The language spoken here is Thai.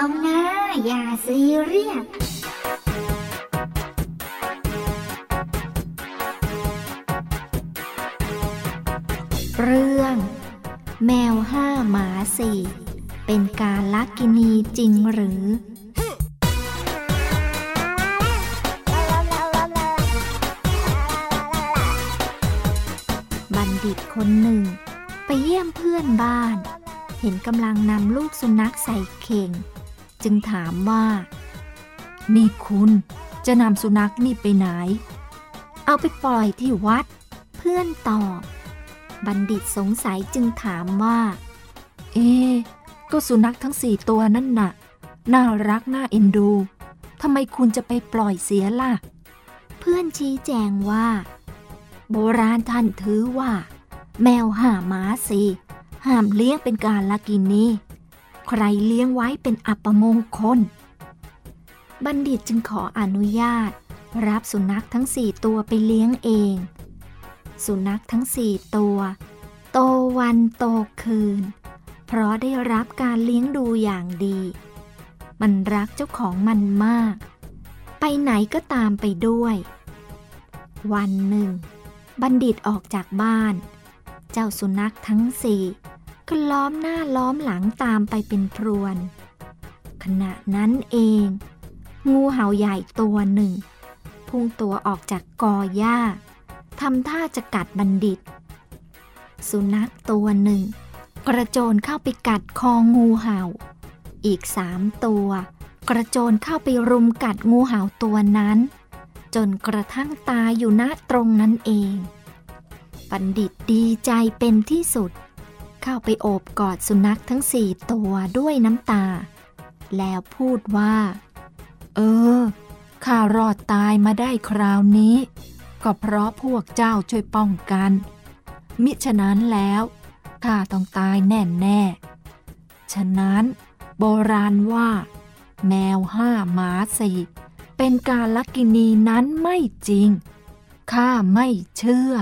อย่าซีเรียสเรื่อง แมวห้าหมาสี่เป็นการลักกินีจริงหรือบัณฑิตคนหนึ่ง ไปเยี่ยมเพื่อนบ้าน เห็นกำลังนำลูกสุนัขใส่เข่ง จึงถามว่า นี่คุณจะนำสุนัขนี่ไปไหน เอาไปปล่อยที่วัด เพื่อนตอบ บัณฑิตสงสัยจึงถามว่า เอ๊ก็สุนัขทั้งสี่ตัวนั่นน่ะ น่ารักน่าเอ็นดูทำไมคุณจะไปปล่อยเสียล่ะ เพื่อนชี้แจงว่า โบราณท่านถือว่า แมวห้าหมาสี่ห้ามเลี้ยงเป็นการละกินนี้ ใครเลี้ยงไว้เป็นอัปมงคล บัณฑิตจึงขออนุญาต รับสุนัขทั้งสี่ตัวไปเลี้ยงเอง สุนัขทั้งสี่ตัว โตวันโตคืน เพราะได้รับการเลี้ยงดูอย่างดี มันรักเจ้าของมันมาก ไปไหนก็ตามไปด้วย วันหนึ่ง บัณฑิตออกจากบ้าน เจ้าสุนัขทั้งสี่ ก็ล้อมหน้าล้อมหลังตามไปเป็นพรวน ขณะนั้นเอง งูเห่าใหญ่ตัวหนึ่ง พุ่งตัวออกจากกอหญ้าทำท่าจะกัดบัณฑิต สุนัขตัวหนึ่ง กระโจนเข้าไปกัดคองูเห่า อีกสามตัว กระโจนเข้าไปรุมกัดงูเห่าตัวนั้น จนกระทั่งตายอยู่ณตรงนั้นเอง บัณฑิตดีใจเป็นที่สุด เข้าไปโอบกอดสุนัขทั้งสี่ตัวด้วยน้ำตา แล้วพูดว่า เออ ข้ารอดตายมาได้คราวนี้ ก็เพราะพวกเจ้าช่วยป้องกัน มิฉะนั้นแล้ว ข้าต้องตายแน่แน่ฉะนั้น โบราณว่า แมวห้าหมาสี่เป็นการลักกินีนั้นไม่จริง ข้าไม่เชื่อ